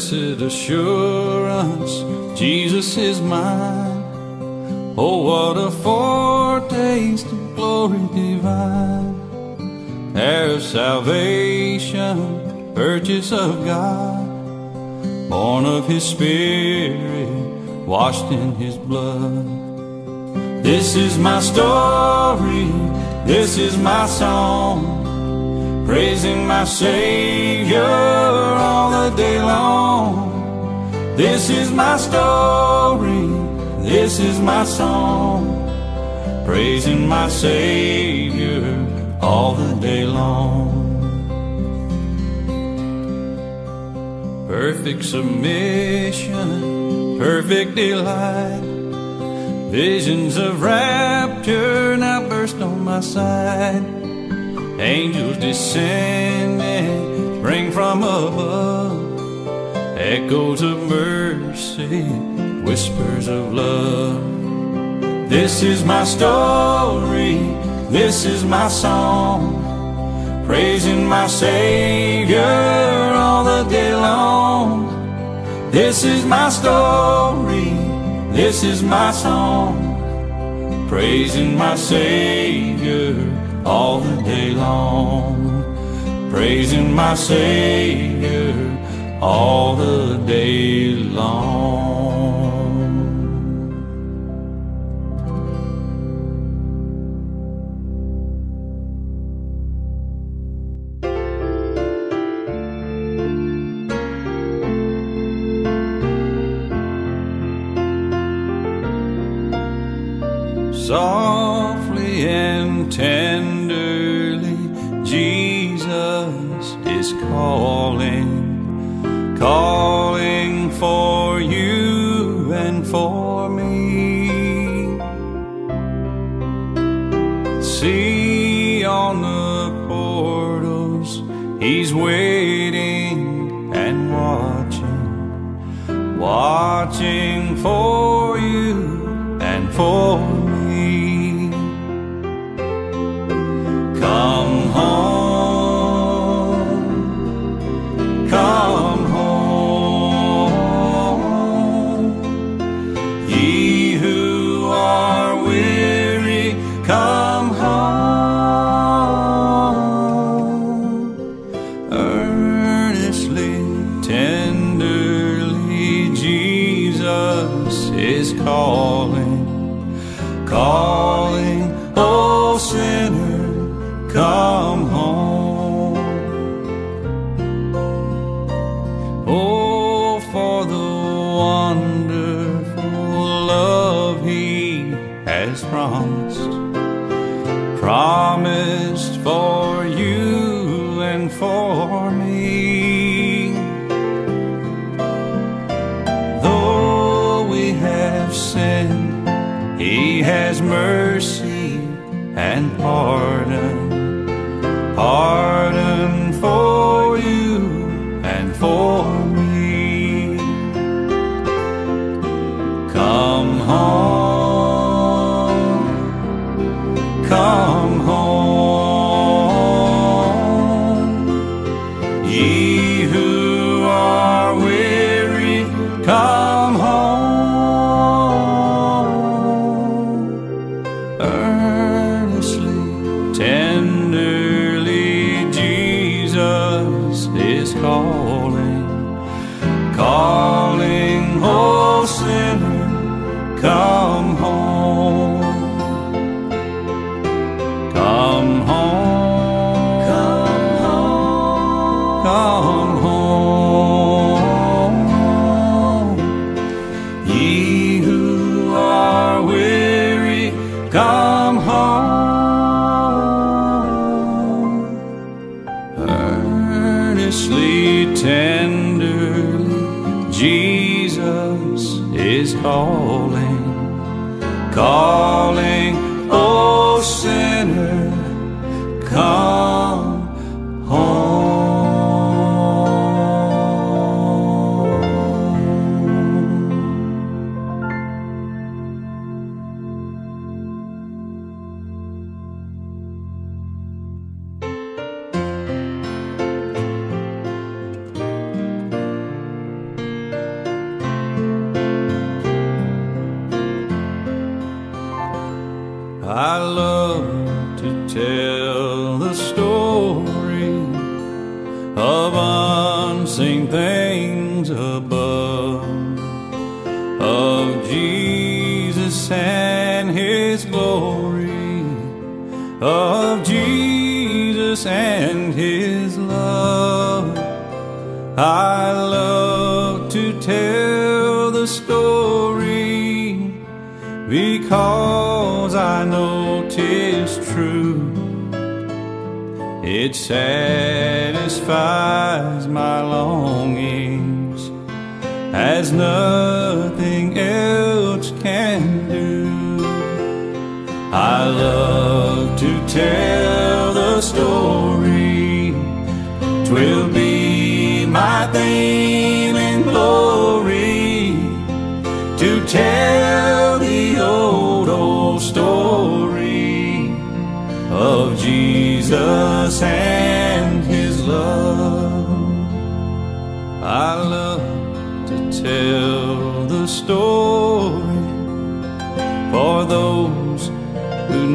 Blessed assurance, Jesus is mine. Oh, what a foretaste of glory divine. Heir of salvation, purchase of God, born of His Spirit, washed in His blood. This is my story, this is my song praising my Savior all the day long. This is my story, this is my song, praising my Savior all the day long. Perfect submission, perfect delight. Visions of rapture now burst on my sight. Angels descending, bring from above echoes of mercy, whispers of love. This is my story, this is my song, praising my Savior all the day long. This is my story, this is my song, praising my Savior all the day long, praising my Savior all the day long. softly and tenderly Jesus is calling, calling for you and for me. See on the portals, He's waiting and watching, watching for you and for can do. I love to tell the story. Twill be my theme and glory to tell the old, old story of Jesus and his love. I love to tell the story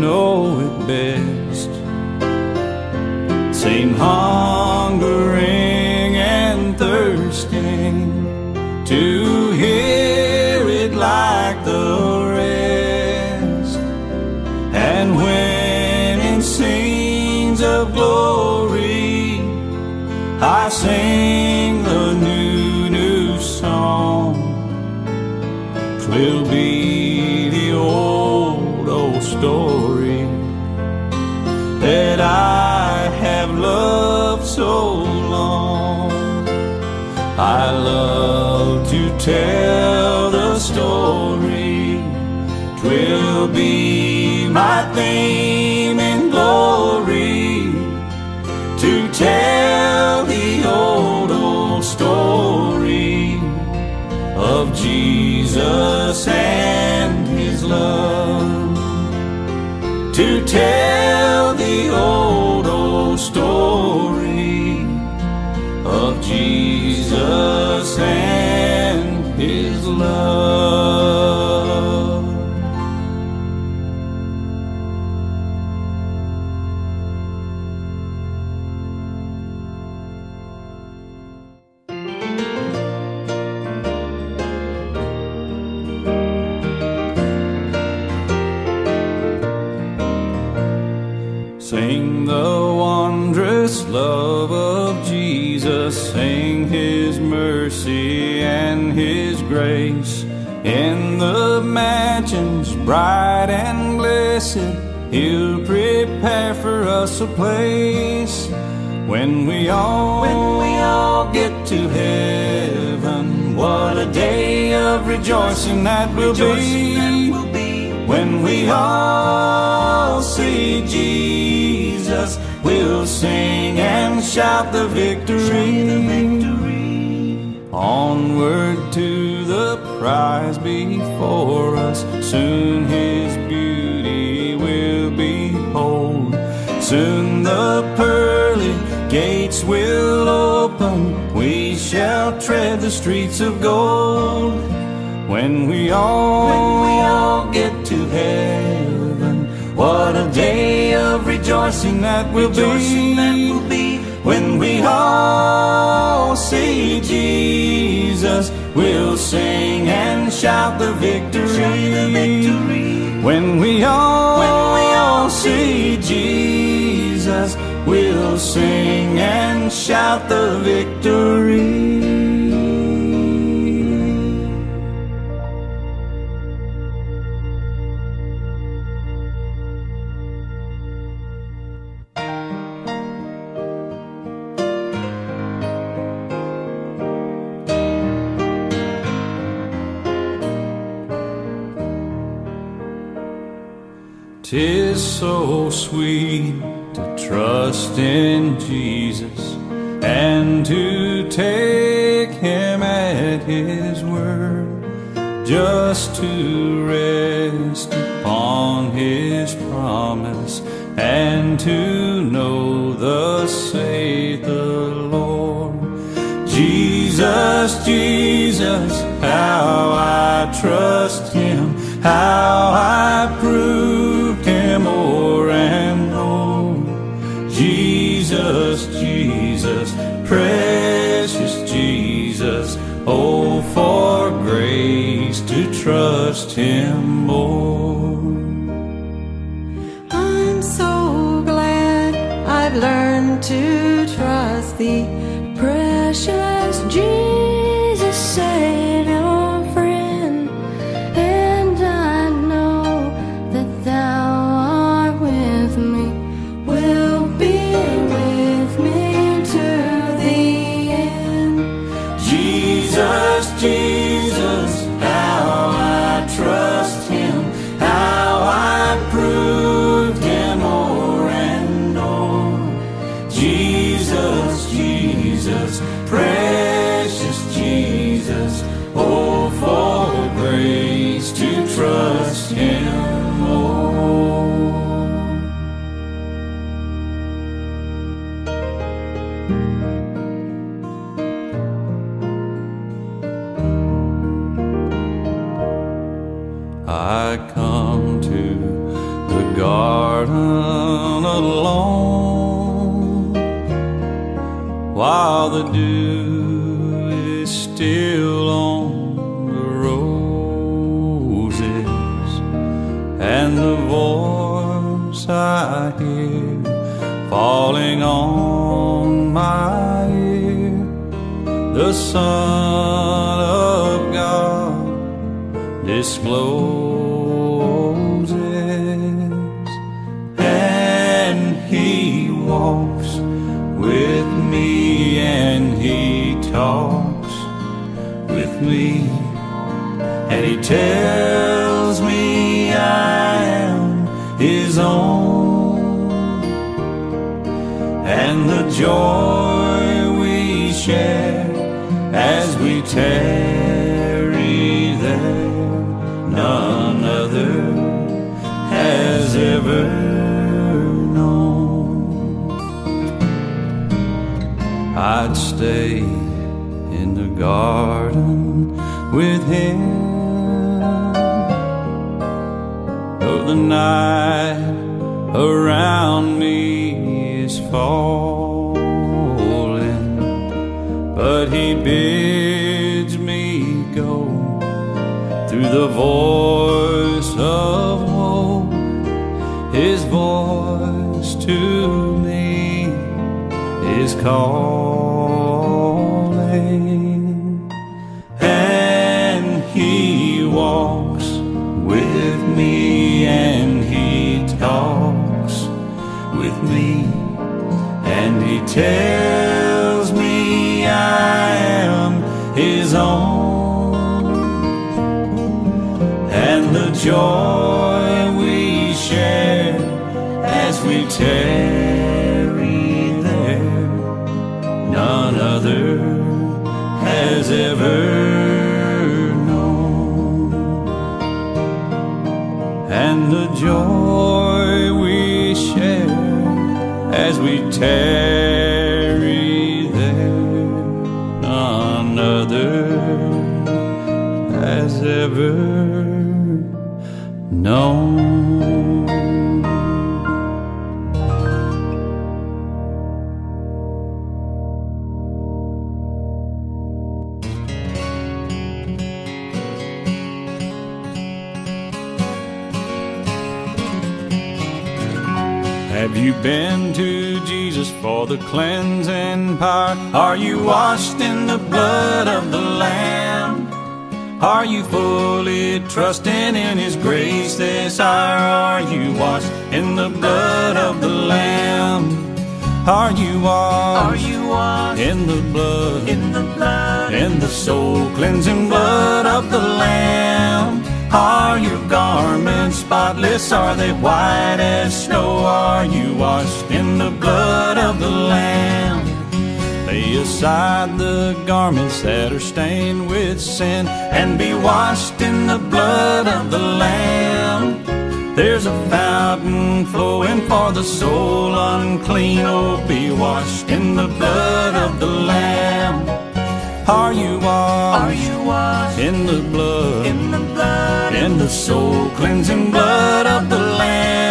know it best. Seem hungering and thirsting to hear it like the rest. And when in scenes of glory, I sing the new, new song. Twill be I have loved so long. I love to tell the story. Twill be my theme and glory to tell the old, old story of Jesus and his love. To tell Sing his mercy and his grace. In the mansions bright and blessed, he'll prepare for us a place. When we all, when we all get to heaven, what a day of rejoicing that will be. When we all see Jesus, sing and shout the victory. The victory Onward to the prize before us, soon his beauty will behold. Soon the pearly gates will open, we shall tread the streets of gold. When we all, when we all rejoicing that will be. When we all see Jesus, we'll sing and shout the victory. When we all, when we all see Jesus, we'll sing and shout the victory. So sweet to trust in Jesus and to take him at his word, just to rest upon his promise and to know the saith the Lord. Jesus, Jesus, how I trust him, how I proved precious Jesus. Oh, for grace to trust Him more. I'm so glad I've learned to trust Thee. The dew is still on the roses and the voice I hear falling on my ear. The Son of God discloses, and He talks with me, and He tells me I am His own, and the joy we share as we tarry stay in the garden with him, though the night around me is falling but he bids me go through the voice of woe. His voice to me is calling, tells me I am his own, and the joy we share as we tarry there, none other has ever known, and the joy we share as we tarry known. Have you been to Jesus for the cleansing power? Are you washed in the blood of the Lamb? Are you fully trusting in His grace this hour? Are you washed in the blood of the Lamb? Are you washed? Are you washed in the blood? in the blood? in the soul cleansing blood of the Lamb. Are your garments spotless? Are they white as snow? Are you washed in the blood of the Lamb? Lay aside the garments that are stained with sin and be washed in the blood of the Lamb. There's a fountain flowing for the soul unclean. Oh, be washed in the blood of the Lamb. Are you washed? Are you washed in the blood? in the blood? in the soul cleansing blood of the Lamb.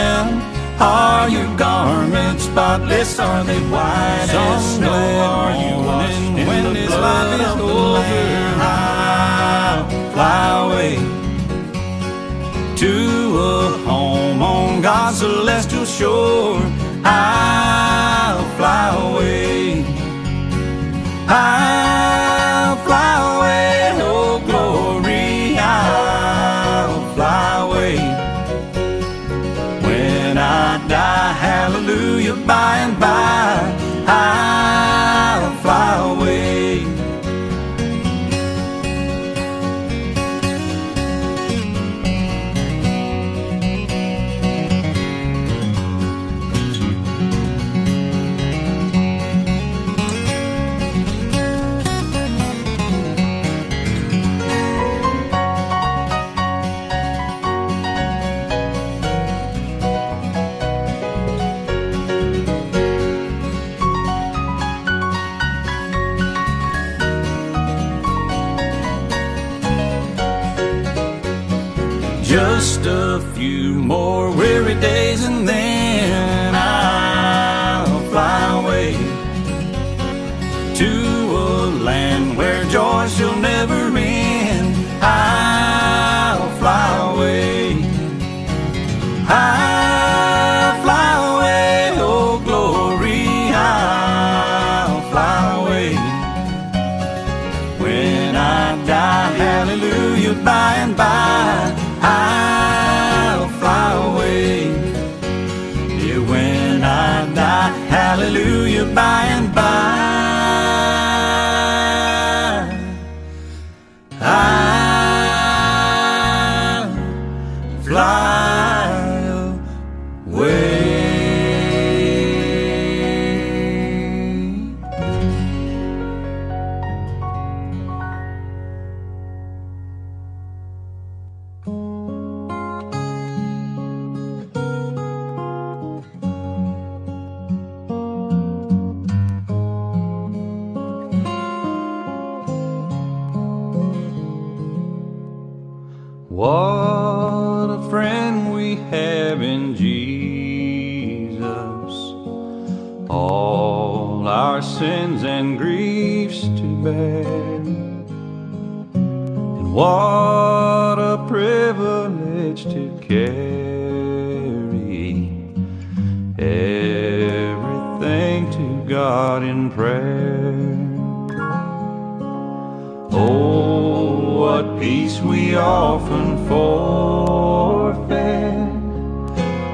Are your garments spotless? Are they white as snow? Are you washed in when the this life is of the over. I'll fly away to a home on God's celestial shore. I'll fly away. I'll to carry everything to God in prayer. Oh, what peace we often forfeit.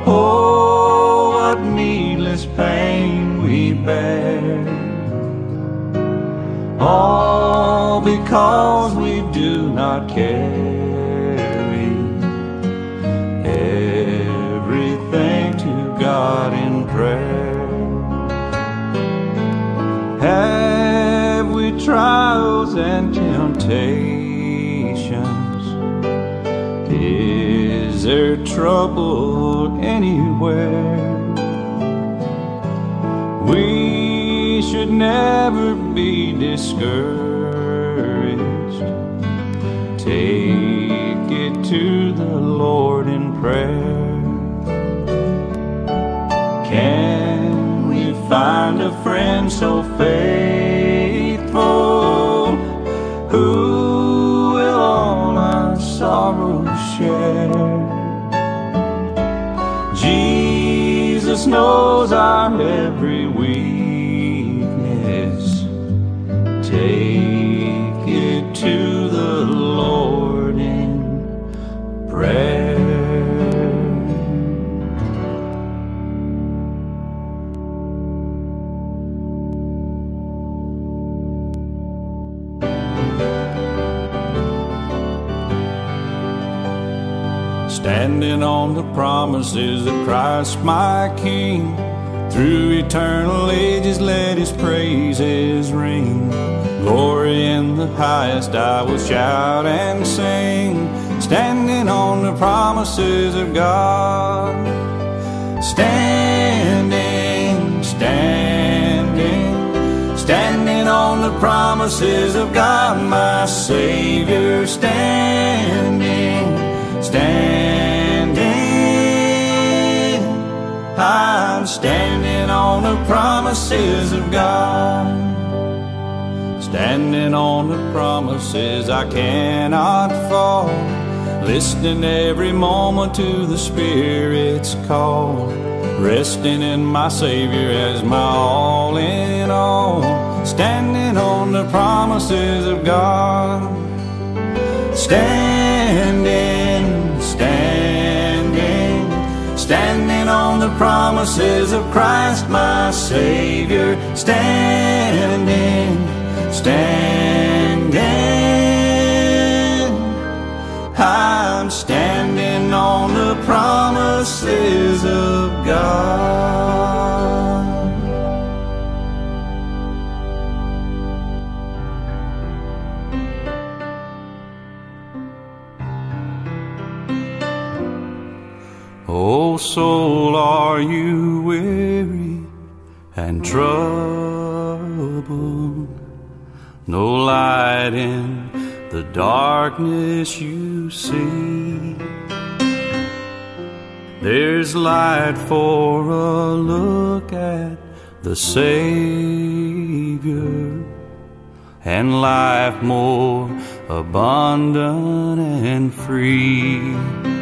Oh, what needless pain we bear. All because we do not carry trials and temptations? Is there trouble anywhere? We should never be discouraged. Take it to the Lord in prayer. Can we find a friend so faithful Jesus promises of Christ my King. Through eternal ages let his praises ring. Glory in the highest I will shout and sing. Standing on the promises of God. Standing, standing, standing on the promises of God, my Savior. Standing, standing. I'm standing on the promises of God. Standing on the promises I cannot fall. listening every moment to the Spirit's call, resting in my Savior as my all in all, standing on the promises of God, standing, standing, standing promises of Christ, my Savior, standing, standing. I'm standing on the promises of God. Soul, are you weary and troubled? No light in the darkness you see. There's light for a look at the Savior and life more abundant and free.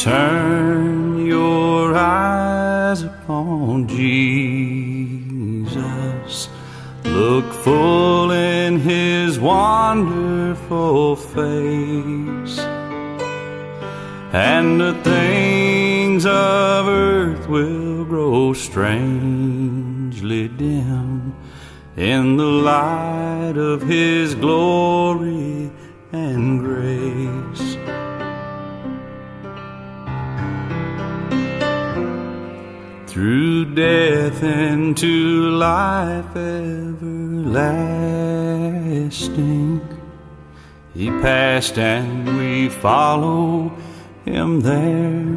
Turn your eyes upon Jesus. Look full in his wonderful face. And the things of earth will grow strangely dim in the light of his glory and grace. Through death into life everlasting, He passed and we follow Him there.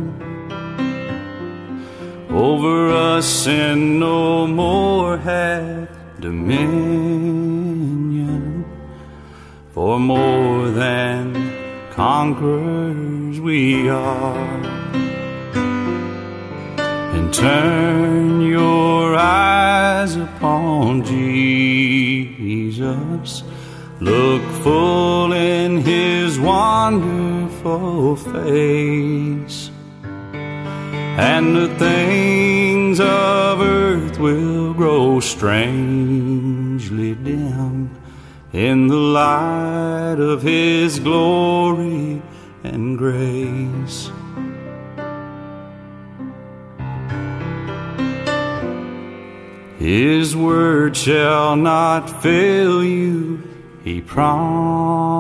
Over us sin no more hath dominion, for more than conquerors we are turn your eyes upon Jesus. Look full in his wonderful face, and the things of earth will grow strangely dim in the light of his glory and grace. His word shall not fail you, he promised.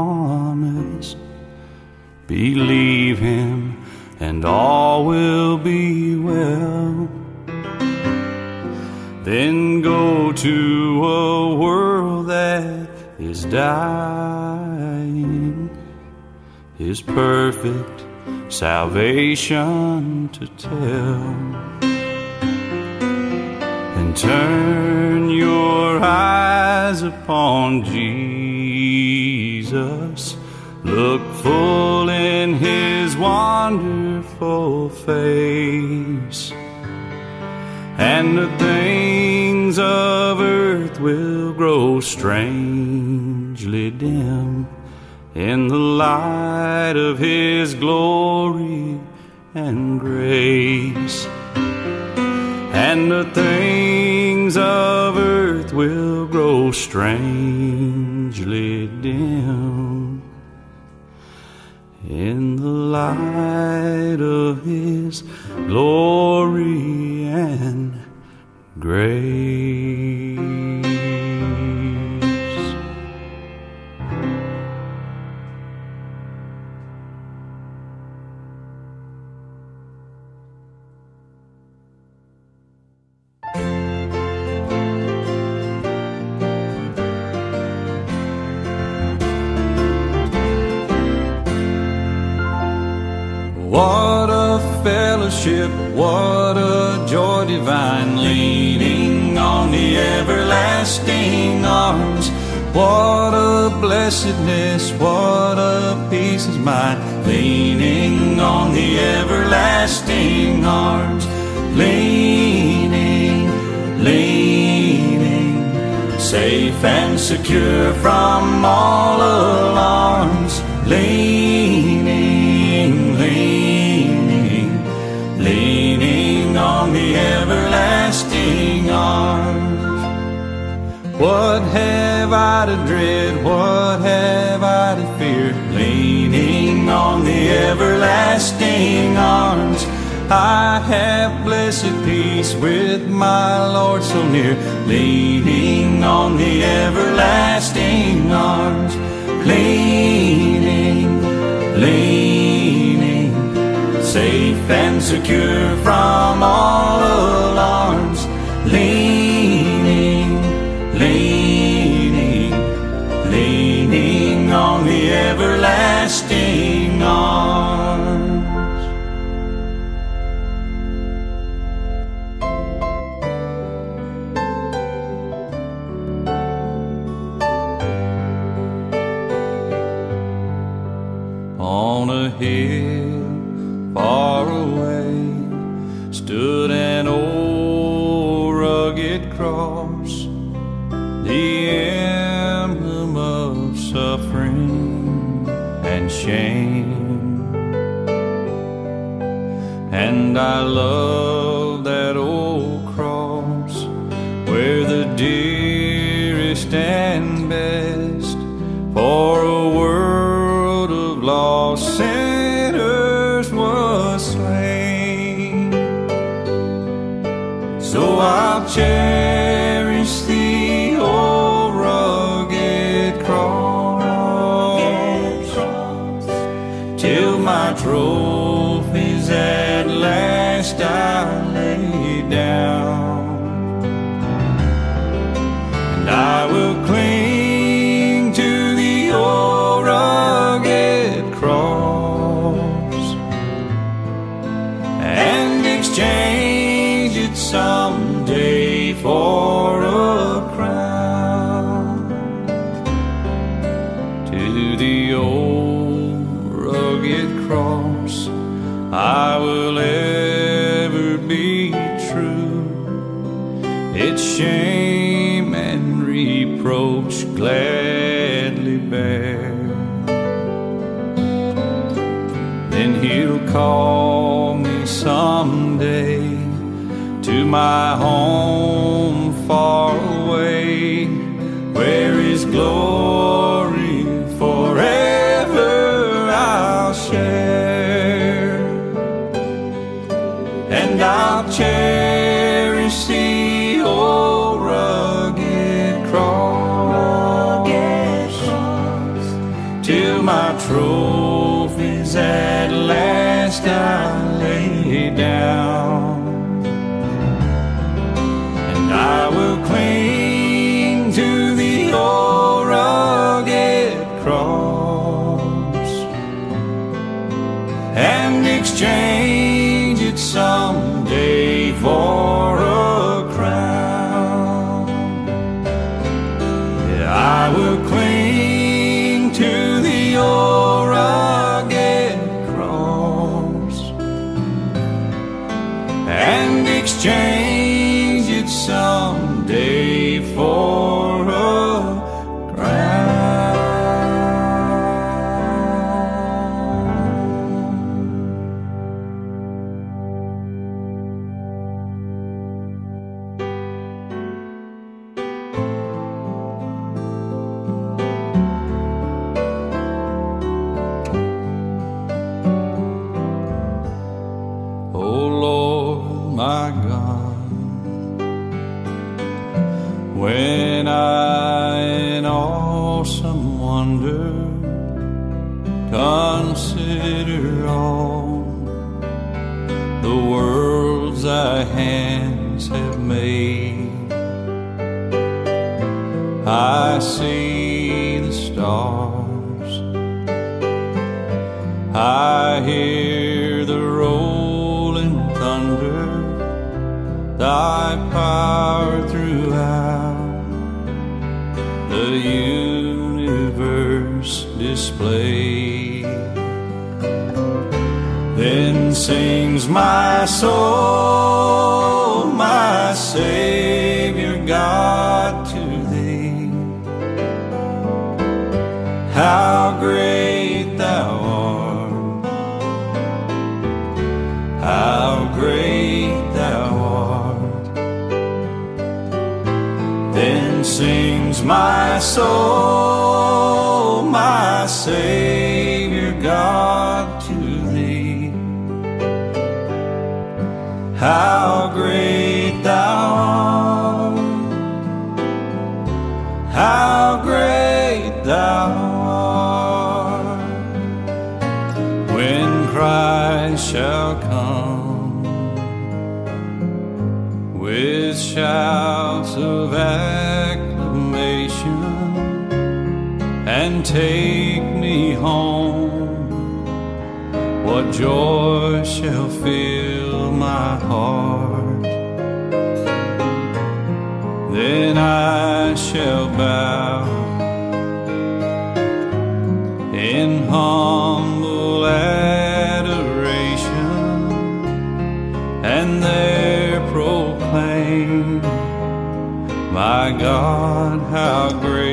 Believe him, and all will be well. Then go to a world that is dying, his perfect salvation to tell turn your eyes upon Jesus. Look full in his wonderful face, and the things of earth will grow strangely dim in the light of his glory and grace and the things of earth will grow strangely dim in the light of his glory and grace. everlasting arms. What a blessedness, what a peace is mine, leaning on the everlasting arms. Leaning, leaning, safe and secure from all alarms. Leaning, leaning, leaning on the everlasting arms. What have I to dread? What have I to fear? Leaning on the everlasting arms, I have blessed peace with my Lord so near. Leaning on the everlasting arms, leaning, leaning, safe and secure from all and I shame and reproach gladly bear. Then he'll call me someday to my home far away, where his glory. change. I hear the rolling thunder, thy power throughout the universe displayed. Then sings my soul, my Savior God to thee. How great! My soul, my Savior God to thee. How great thou art, how great thou art. When Christ shall come with shouts of acclamation and take me home, what joy shall fill my heart? Then I shall bow in humble adoration and there proclaim, My God, how great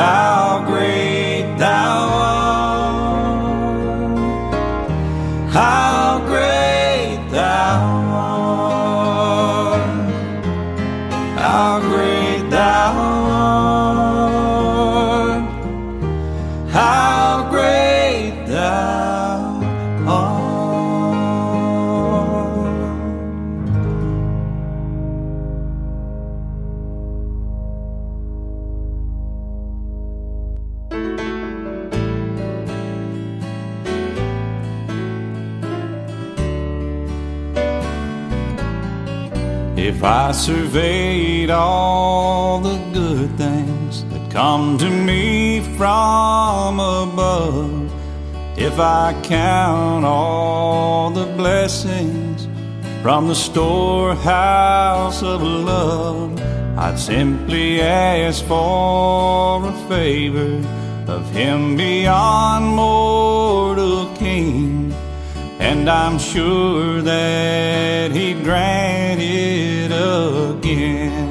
How If I surveyed all the good things that come to me from above, if I count all the blessings from the storehouse of love, I'd simply ask for a favor of Him beyond mortal. And I'm sure that he'd grant it again.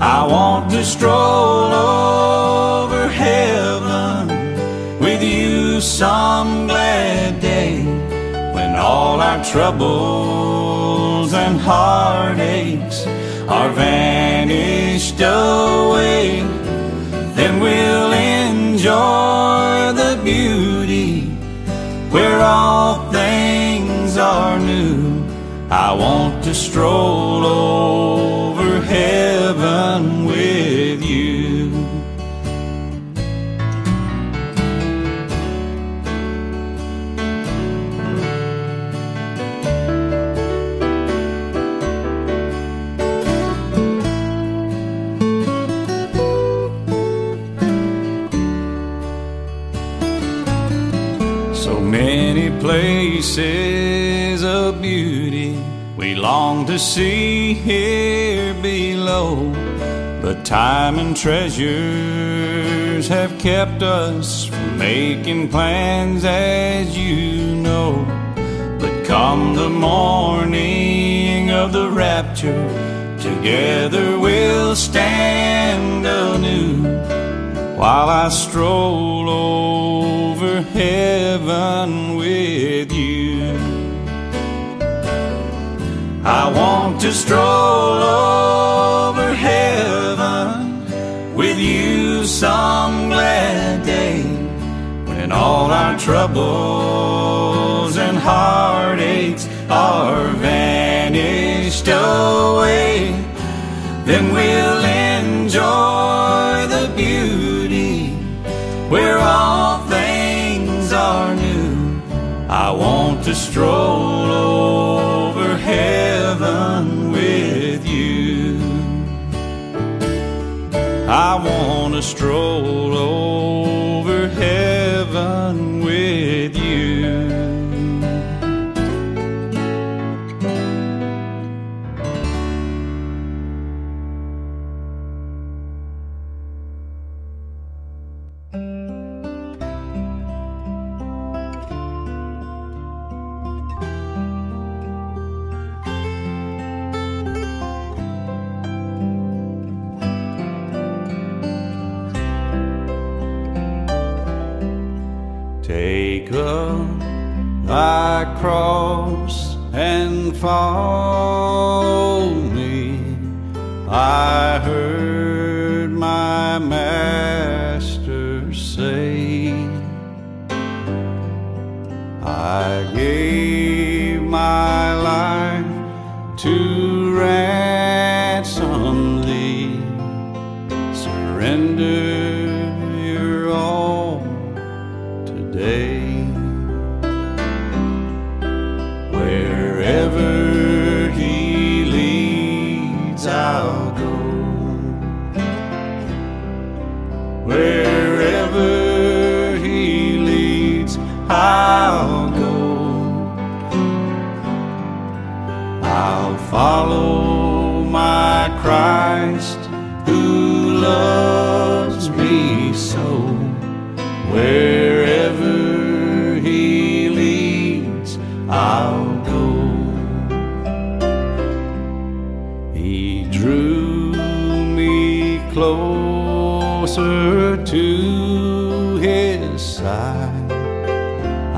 I want to stroll over heaven with you some glad day when all our troubles and heartaches are vanished away. Then we'll enjoy the beauty where all things are new. I want to stroll over places of beauty we long to see here below. But time and treasures have kept us from making plans, as you know. But come the morning of the rapture, together we'll stand anew while I stroll over heaven with you. I want to stroll over heaven with you some glad day when all our troubles and heartaches are vanished away. Then we'll enjoy the beauty where all things are new. I want to stroll I want to stroll over heaven thy cross and follow me. I heard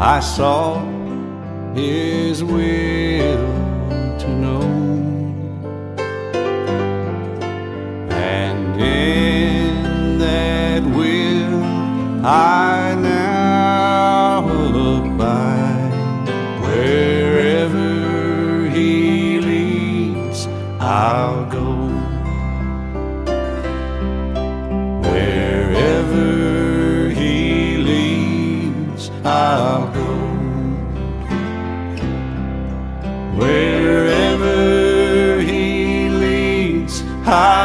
I saw his will leads,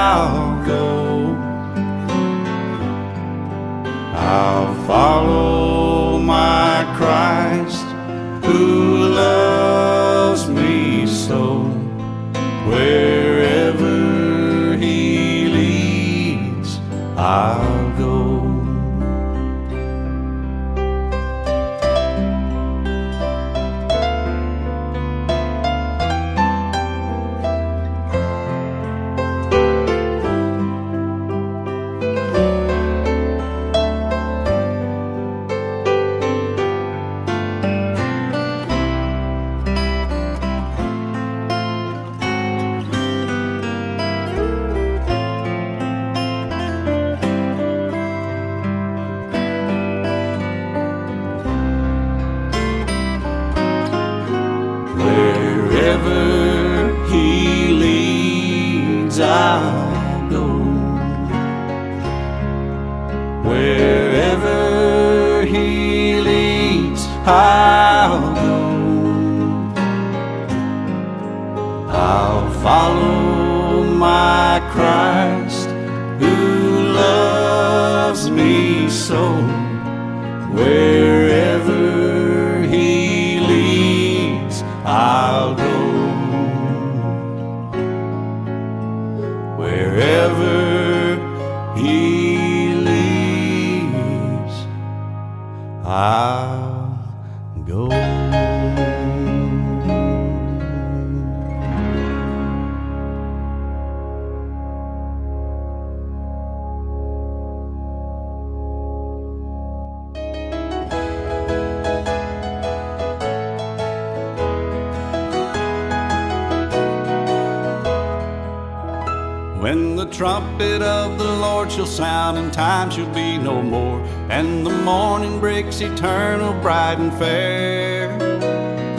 trumpet of the Lord shall sound, and time shall be no more, and the morning breaks eternal, bright and fair.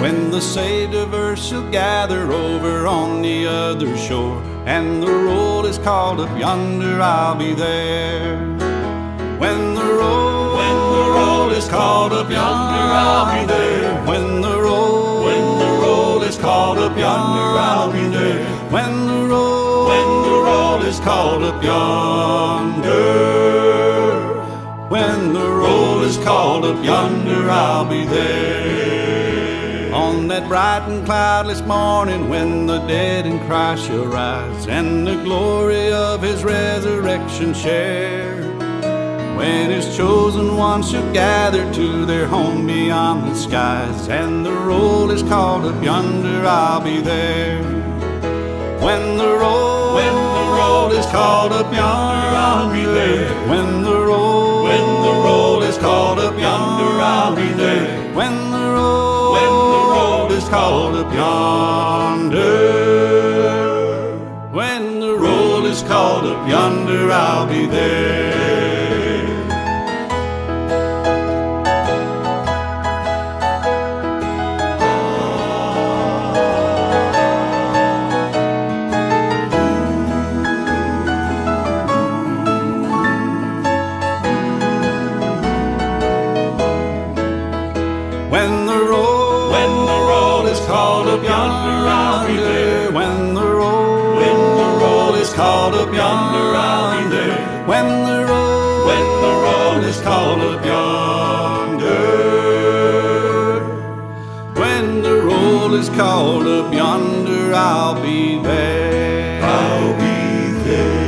When the saved of earth shall gather over on the other shore, and the roll is called up yonder, I'll be there. When the roll, when the roll is called up yonder, I'll be there. When the roll, when the roll is called up yonder, I'll be there. Is called up yonder, when the roll is called up yonder, I'll be there. On that bright and cloudless morning when the dead in Christ shall rise and the glory of his resurrection share. When his chosen ones shall gather to their home beyond the skies and the roll is called up yonder, I'll be there. When the roll, roll is called up yonder, I'll be there. When the roll, When the roll is called up yonder, I'll be there. When the roll, When the roll is called up yonder. When the roll is called up yonder, I'll be there. Roll is called up yonder, I'll be there. I'll be there.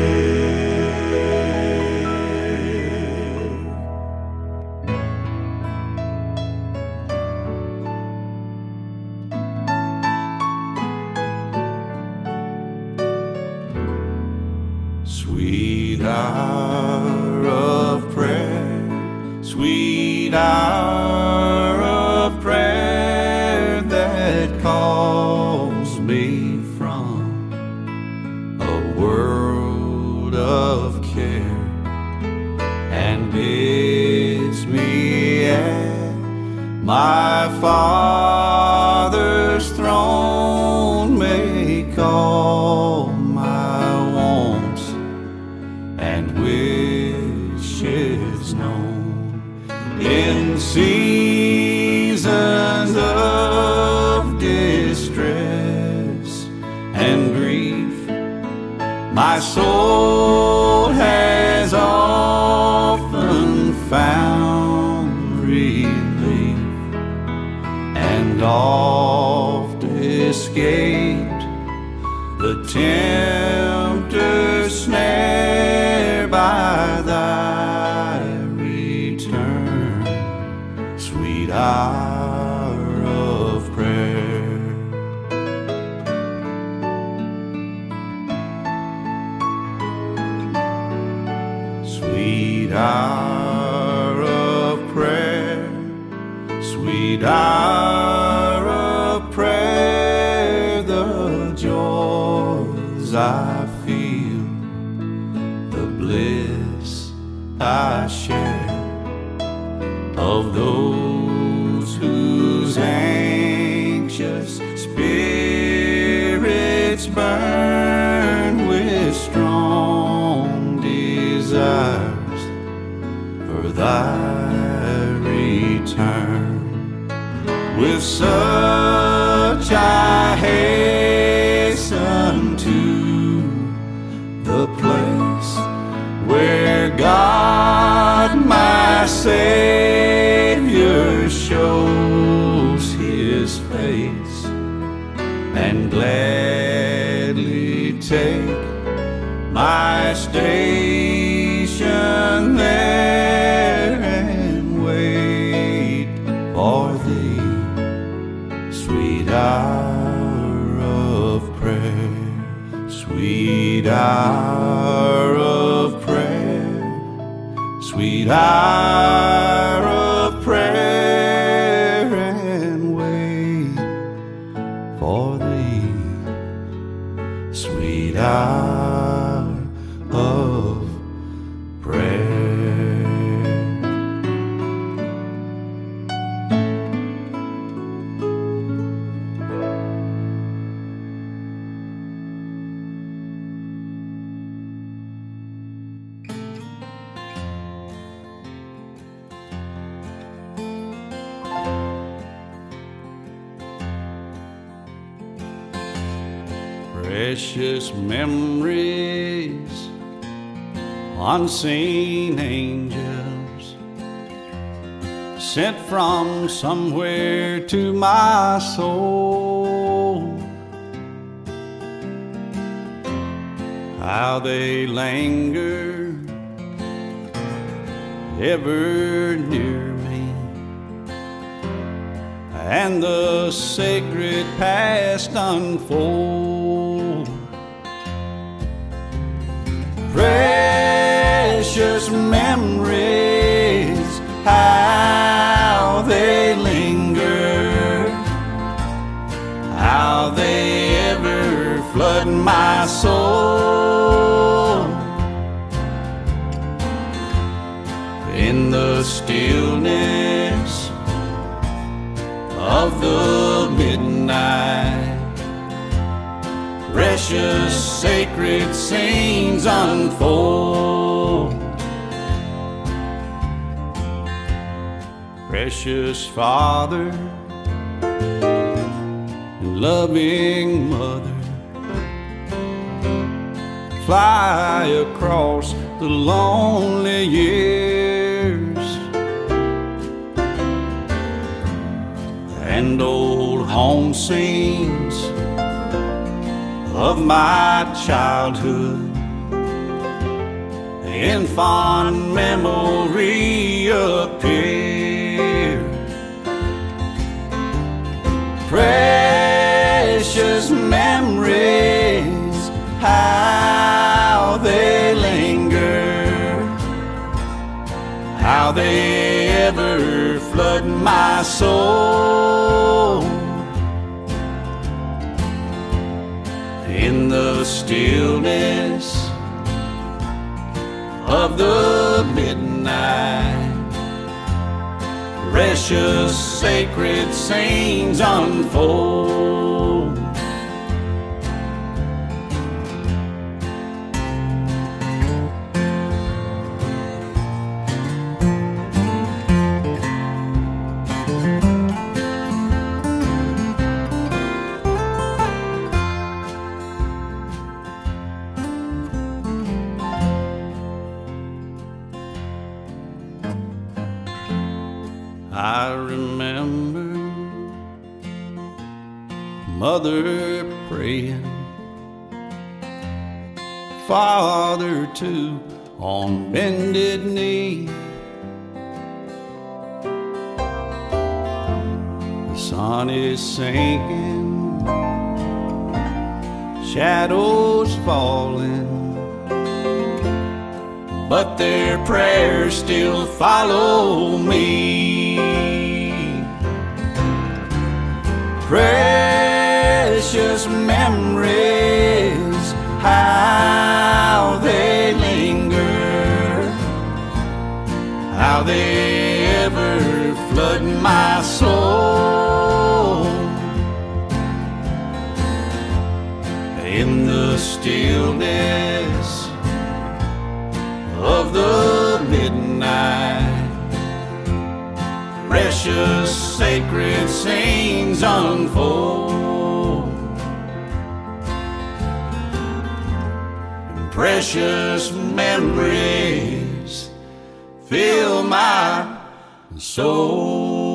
Burn with strong desires for thy sweet unseen angels, sent from somewhere to my soul. How they linger ever near me, and the sacred past unfold. Precious memories, how they linger, how they ever flood my soul. In the stillness of the midnight precious sacred scenes unfold. Precious Father and loving Mother, fly across the lonely years and old home scenes of my childhood in fond memory appear. Precious memories, how they linger, how they ever flood my soul. in the stillness of the midnight. Precious sacred scenes unfold. Mother praying, Father too on bended knee. The sun is sinking, shadows falling but their prayers still follow me. Precious memories, how they linger, how they ever flood my soul. In the stillness of the midnight. Precious sacred scenes unfold. Precious memories fill my soul.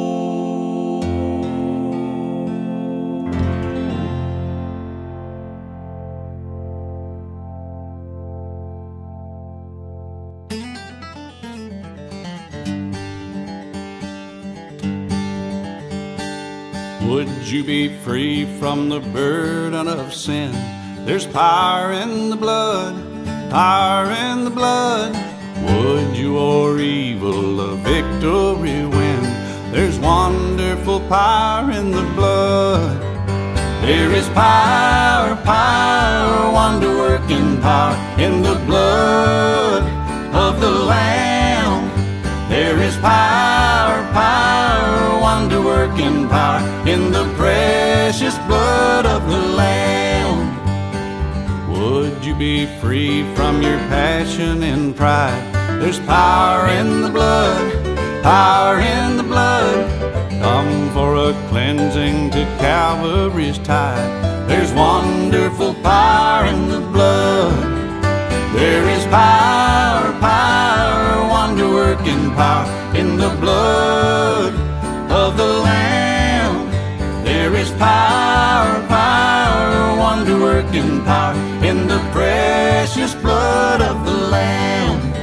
Would you be free from the burden of sin? There's power in the blood, power in the blood. Would you or evil a victory win? There's wonderful power in the blood. There is power, power, wonder working power in the blood of the Lamb. There is power, power, wonder working power in the precious blood be free from your passion and pride? There's power in the blood, power in the blood. Come for a cleansing to Calvary's tide. There's wonderful power in the blood. There is power, power, wonder working power in the blood of the Lamb. There is power, power, wonder working power in the precious blood of the Lamb.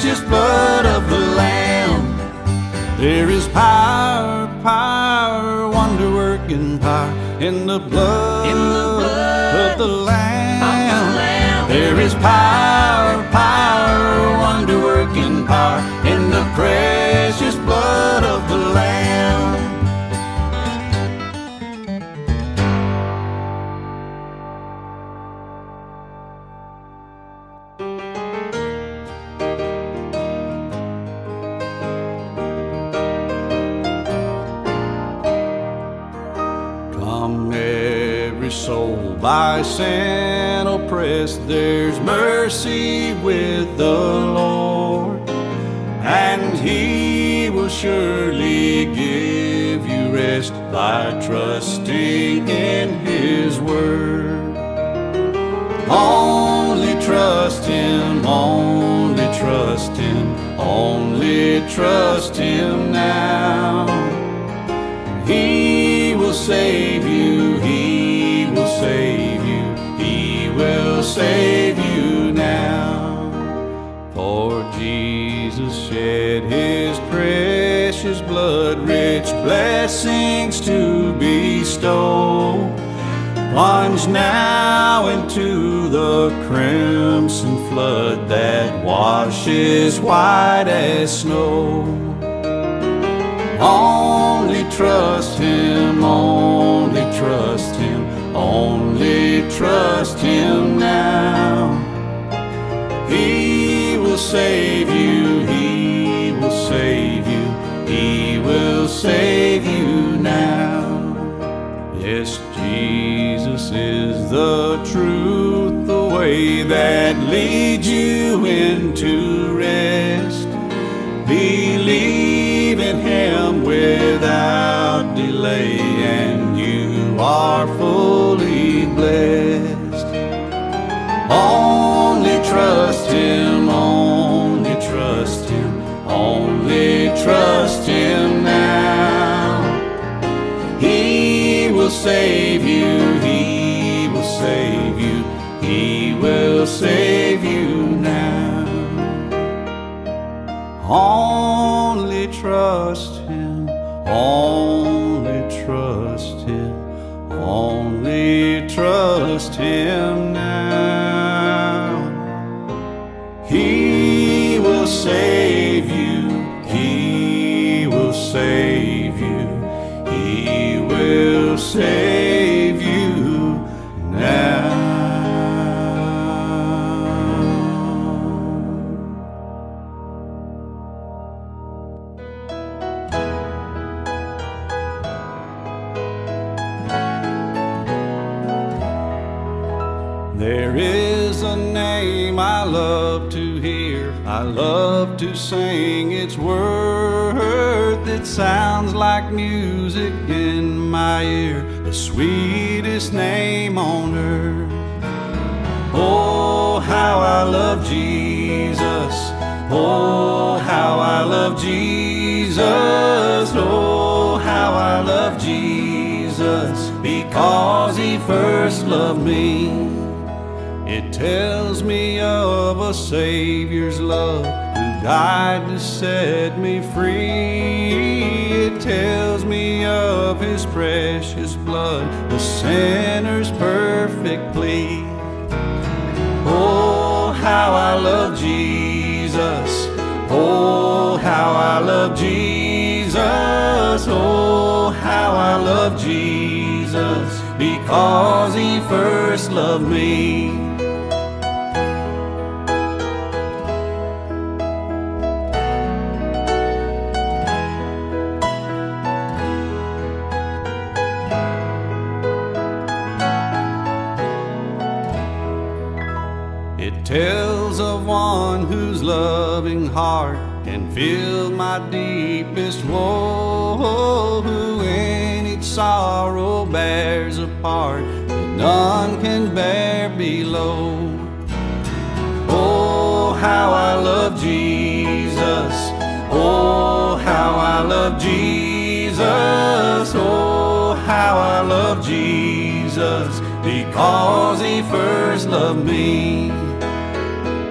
Precious blood of the Lamb. There is power, power, wonder working power in the blood, In the blood of the Lamb. of the Lamb. There is power, power, wonder working power in the precious there's washes white as snow. Only trust him, only trust him, only trust him now. He will save you, he will save you, he will save you now. Yes, Jesus is the truth, the way that are fully blessed. Only trust Him, only trust Him, only trust Him now. He will save you, He will save you, He will save you now. Only trust Him, only Him first loved me. It tells me of a Savior's love who died to set me free. It tells me of His precious blood, the sinner's perfect plea. Oh, how I love Jesus. Oh, how I love Jesus. Oh, how I love Jesus because he first loved me. It tells of one whose loving heart can fill my deepest woe, who in each sorrow bears a part that none can bear below. Oh, how I love Jesus! Oh, how I love Jesus! Oh, how I love Jesus! Because he first loved me.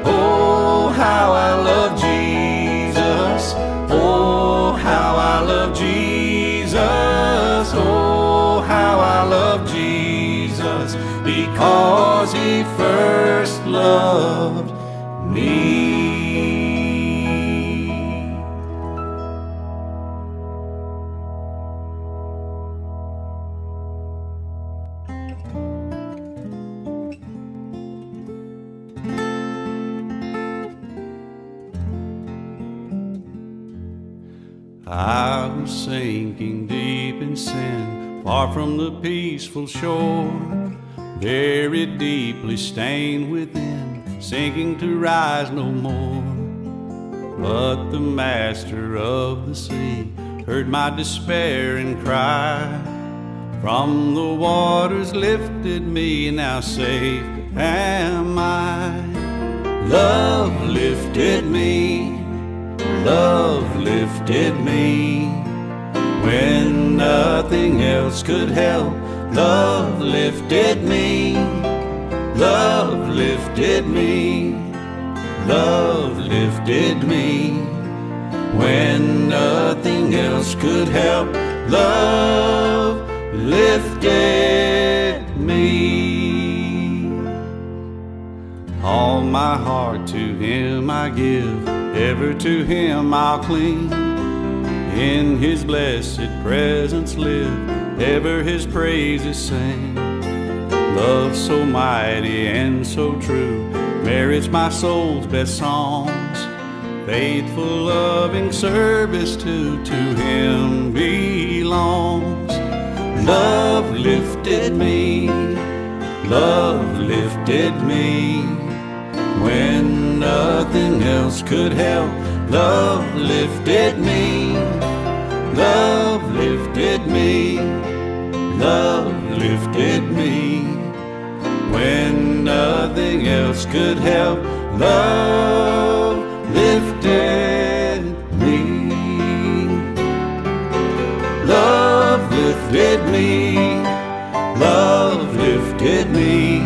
Oh, how I love Because he first loved me. I was sinking deep in sin, far from the peaceful shore, very deeply stained within, sinking to rise no more. But the master of the sea heard my despair and cry. From the waters lifted me, now safe am I. Love lifted me love lifted me when nothing else could help. Love lifted me, love lifted me, love lifted me when nothing else could help. Love lifted me. All my heart to Him I give ever to him I'll cling. In his blessed presence live, ever his praises sing. Love so mighty and so true merits my soul's best songs. Faithful, loving service too, to him belongs. Love lifted me, love lifted me when nothing else could help. Love lifted me, love lifted me, love lifted me when nothing else could help. Love lifted me, love lifted me, love lifted me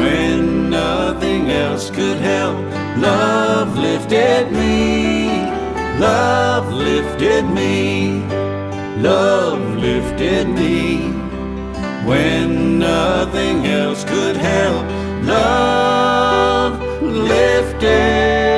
when nothing else could help. Love lifted me, love lifted me, love lifted me when nothing else could help. Love lifted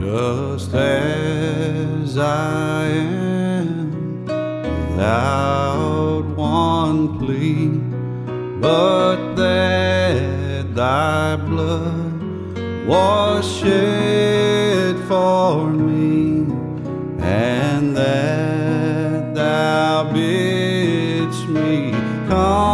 just as I am, without one plea, but that thy blood was shed for me, and that thou bidst me come